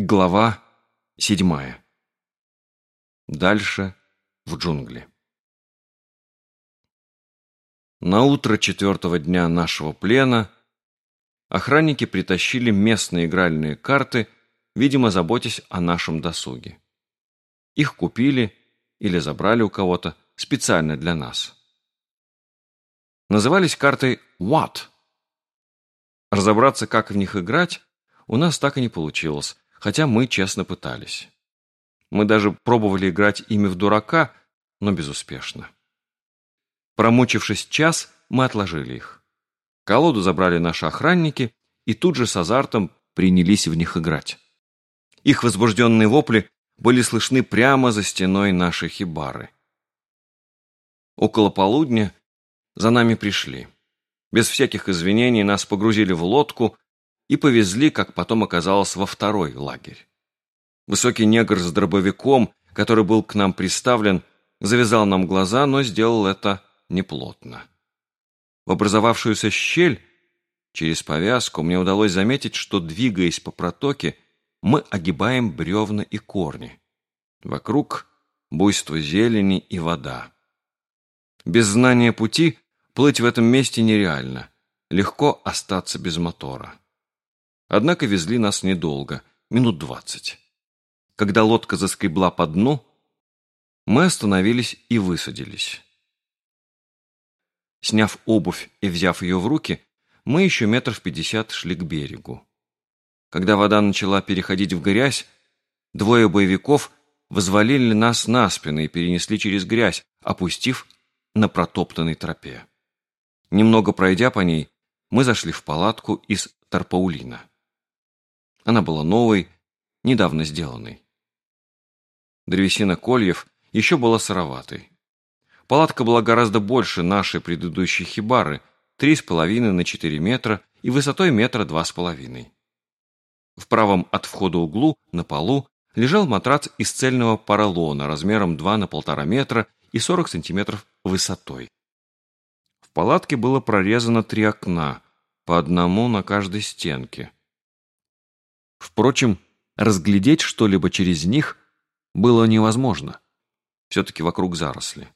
Глава седьмая. Дальше в джунгли. На утро четвертого дня нашего плена охранники притащили местные игральные карты, видимо, заботясь о нашем досуге. Их купили или забрали у кого-то специально для нас. Назывались карты «What?». Разобраться, как в них играть, у нас так и не получилось, хотя мы честно пытались. Мы даже пробовали играть ими в дурака, но безуспешно. Промучившись час, мы отложили их. Колоду забрали наши охранники и тут же с азартом принялись в них играть. Их возбужденные вопли были слышны прямо за стеной нашей хибары. Около полудня за нами пришли. Без всяких извинений нас погрузили в лодку и повезли, как потом оказалось, во второй лагерь. Высокий негр с дробовиком, который был к нам приставлен, завязал нам глаза, но сделал это неплотно. В образовавшуюся щель через повязку мне удалось заметить, что, двигаясь по протоке, мы огибаем бревна и корни. Вокруг буйство зелени и вода. Без знания пути плыть в этом месте нереально. Легко остаться без мотора. Однако везли нас недолго, минут двадцать. Когда лодка заскребла по дну, мы остановились и высадились. Сняв обувь и взяв ее в руки, мы еще метров пятьдесят шли к берегу. Когда вода начала переходить в грязь, двое боевиков возвалили нас на спины и перенесли через грязь, опустив на протоптанной тропе. Немного пройдя по ней, мы зашли в палатку из тарпаулина. Она была новой, недавно сделанной. Древесина кольев еще была сыроватой. Палатка была гораздо больше нашей предыдущей хибары, три с половиной на четыре метра и высотой метра два с половиной. В правом от входа углу, на полу, лежал матрац из цельного поролона размером 2 на полтора метра и 40 сантиметров высотой. В палатке было прорезано три окна, по одному на каждой стенке. Впрочем, разглядеть что-либо через них было невозможно. Все-таки вокруг заросли.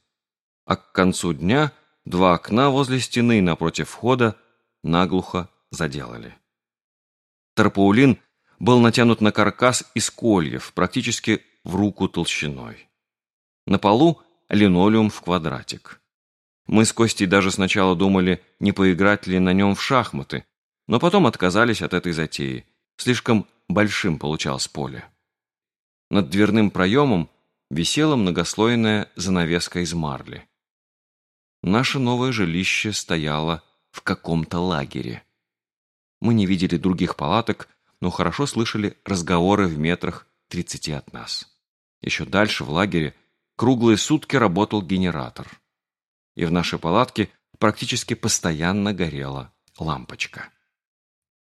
А к концу дня два окна возле стены напротив входа наглухо заделали. Тарпаулин был натянут на каркас из кольев, практически в руку толщиной. На полу линолеум в квадратик. Мы с Костей даже сначала думали, не поиграть ли на нем в шахматы, но потом отказались от этой затеи. Слишком большим получалось поле. Над дверным проемом висела многослойная занавеска из марли. Наше новое жилище стояло в каком-то лагере. Мы не видели других палаток, но хорошо слышали разговоры в метрах тридцати от нас. Еще дальше, в лагере, круглые сутки работал генератор. И в нашей палатке практически постоянно горела лампочка.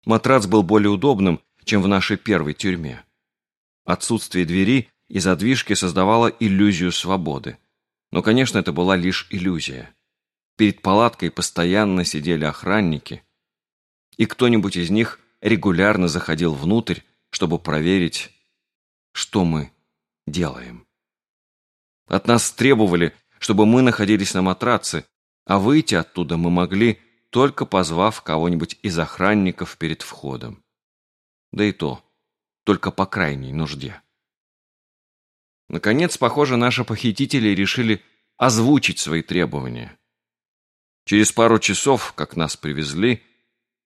Матрац был более удобным, чем в нашей первой тюрьме. Отсутствие двери и задвижки создавало иллюзию свободы. Но, конечно, это была лишь иллюзия. Перед палаткой постоянно сидели охранники, и кто-нибудь из них регулярно заходил внутрь, чтобы проверить, что мы делаем. От нас требовали, чтобы мы находились на матраце, а выйти оттуда мы могли, только позвав кого-нибудь из охранников перед входом да и то только по крайней нужде. Наконец, похоже, наши похитители решили озвучить свои требования. Через пару часов, как нас привезли,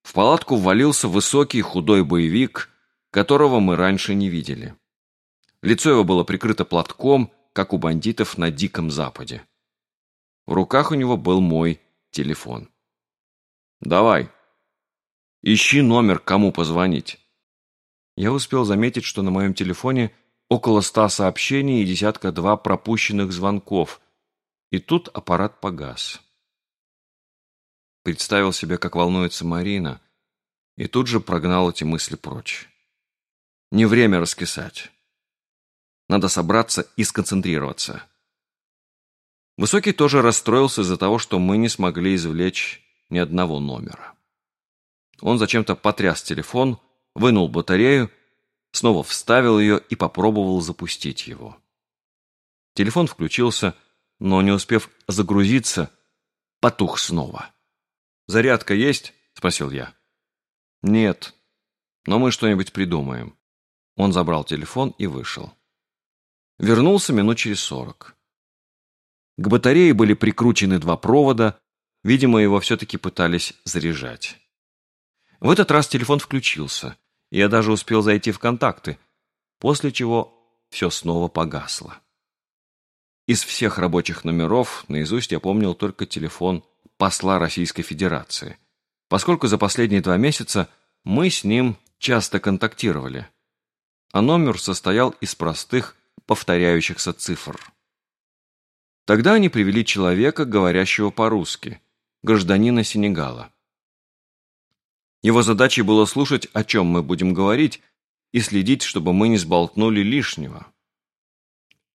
в палатку ввалился высокий худой боевик, которого мы раньше не видели. Лицо его было прикрыто платком, как у бандитов на Диком Западе. В руках у него был мой телефон. «Давай, ищи номер, кому позвонить» я успел заметить, что на моем телефоне около ста сообщений и десятка-два пропущенных звонков. И тут аппарат погас. Представил себе, как волнуется Марина, и тут же прогнал эти мысли прочь. Не время раскисать. Надо собраться и сконцентрироваться. Высокий тоже расстроился из-за того, что мы не смогли извлечь ни одного номера. Он зачем-то потряс телефон, вынул батарею, снова вставил ее и попробовал запустить его. Телефон включился, но, не успев загрузиться, потух снова. «Зарядка есть?» – спросил я. «Нет, но мы что-нибудь придумаем». Он забрал телефон и вышел. Вернулся минут через сорок. К батарее были прикручены два провода, видимо, его все-таки пытались заряжать. В этот раз телефон включился, я даже успел зайти в контакты, после чего все снова погасло. Из всех рабочих номеров наизусть я помнил только телефон посла Российской Федерации, поскольку за последние два месяца мы с ним часто контактировали, а номер состоял из простых повторяющихся цифр. Тогда они привели человека, говорящего по-русски, гражданина Сенегала. Его задачей было слушать, о чем мы будем говорить, и следить, чтобы мы не сболтнули лишнего.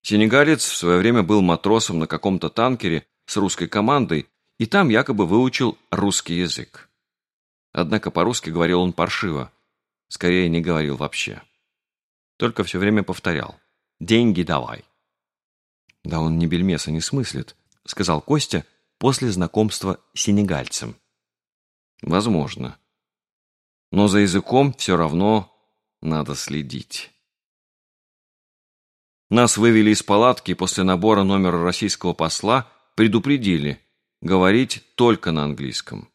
Сенегалец в свое время был матросом на каком-то танкере с русской командой, и там якобы выучил русский язык. Однако по-русски говорил он паршиво, скорее не говорил вообще. Только все время повторял «деньги давай». «Да он ни бельмеса не смыслит», — сказал Костя после знакомства с сенегальцем. «Возможно. Но за языком все равно надо следить». Нас вывели из палатки после набора номера российского посла, предупредили говорить только на английском.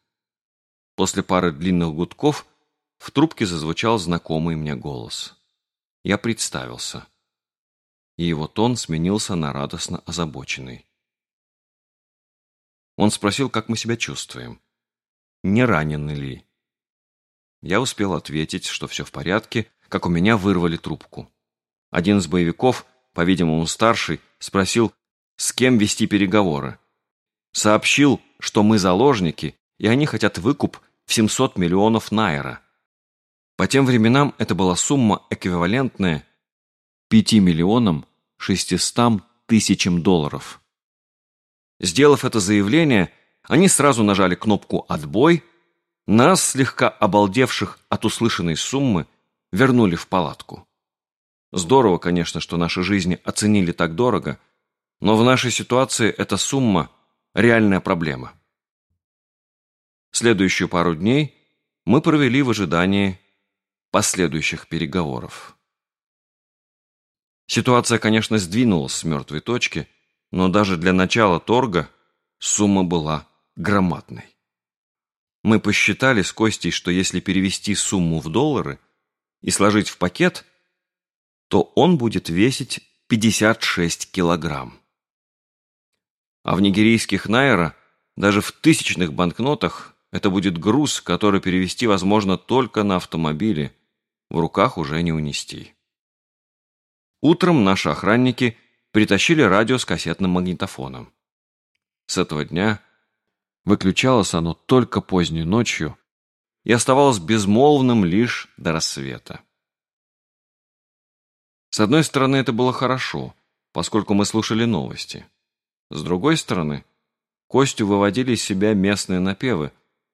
После пары длинных гудков в трубке зазвучал знакомый мне голос. Я представился и его тон сменился на радостно озабоченный. Он спросил, как мы себя чувствуем. Не ранены ли? Я успел ответить, что все в порядке, как у меня вырвали трубку. Один из боевиков, по-видимому старший, спросил, с кем вести переговоры. Сообщил, что мы заложники, и они хотят выкуп в 700 миллионов найра. По тем временам это была сумма, эквивалентная 5 миллионам 600 тысячам долларов. Сделав это заявление, они сразу нажали кнопку «Отбой», нас, слегка обалдевших от услышанной суммы, вернули в палатку. Здорово, конечно, что наши жизни оценили так дорого, но в нашей ситуации эта сумма – реальная проблема. Следующую пару дней мы провели в ожидании последующих переговоров. Ситуация, конечно, сдвинулась с мертвой точки, но даже для начала торга сумма была громадной. Мы посчитали с Костей, что если перевести сумму в доллары и сложить в пакет, то он будет весить 56 килограмм. А в нигерийских найра, даже в тысячных банкнотах, это будет груз, который перевести возможно только на автомобиле, в руках уже не унести. Утром наши охранники притащили радио с кассетным магнитофоном. С этого дня выключалось оно только поздней ночью и оставалось безмолвным лишь до рассвета. С одной стороны, это было хорошо, поскольку мы слушали новости. С другой стороны, Костю выводили из себя местные напевы,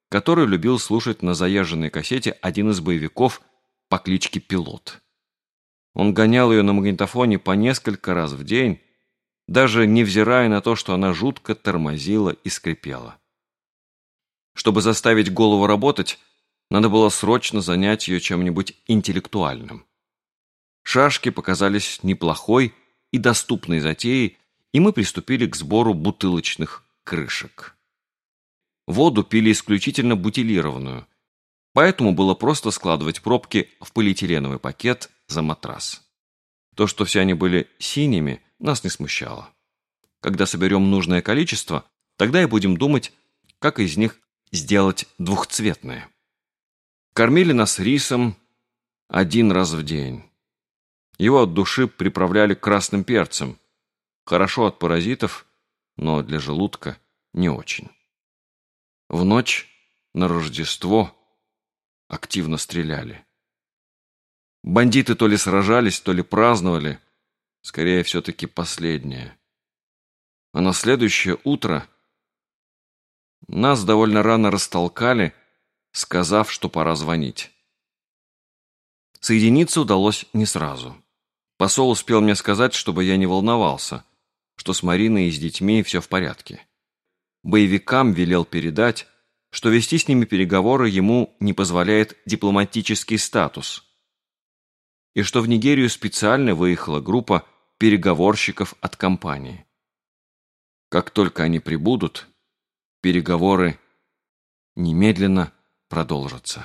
которые любил слушать на заезженной кассете один из боевиков по кличке Пилот. Он гонял ее на магнитофоне по несколько раз в день, даже невзирая на то, что она жутко тормозила и скрипела. Чтобы заставить голову работать, надо было срочно занять ее чем-нибудь интеллектуальным. Шашки показались неплохой и доступной затеей, и мы приступили к сбору бутылочных крышек. Воду пили исключительно бутилированную, поэтому было просто складывать пробки в полиэтиленовый пакет за матрас. То, что все они были синими, нас не смущало. Когда соберем нужное количество, тогда и будем думать, как из них сделать двухцветные. Кормили нас рисом один раз в день. Его от души приправляли красным перцем. Хорошо от паразитов, но для желудка не очень. В ночь на Рождество активно стреляли. Бандиты то ли сражались, то ли праздновали. Скорее, все-таки последнее. А на следующее утро нас довольно рано растолкали, сказав, что пора звонить. Соединиться удалось не сразу. Посол успел мне сказать, чтобы я не волновался, что с Мариной и с детьми все в порядке. Боевикам велел передать, что вести с ними переговоры ему не позволяет дипломатический статус, и что в Нигерию специально выехала группа переговорщиков от компании. Как только они прибудут, переговоры немедленно продолжатся.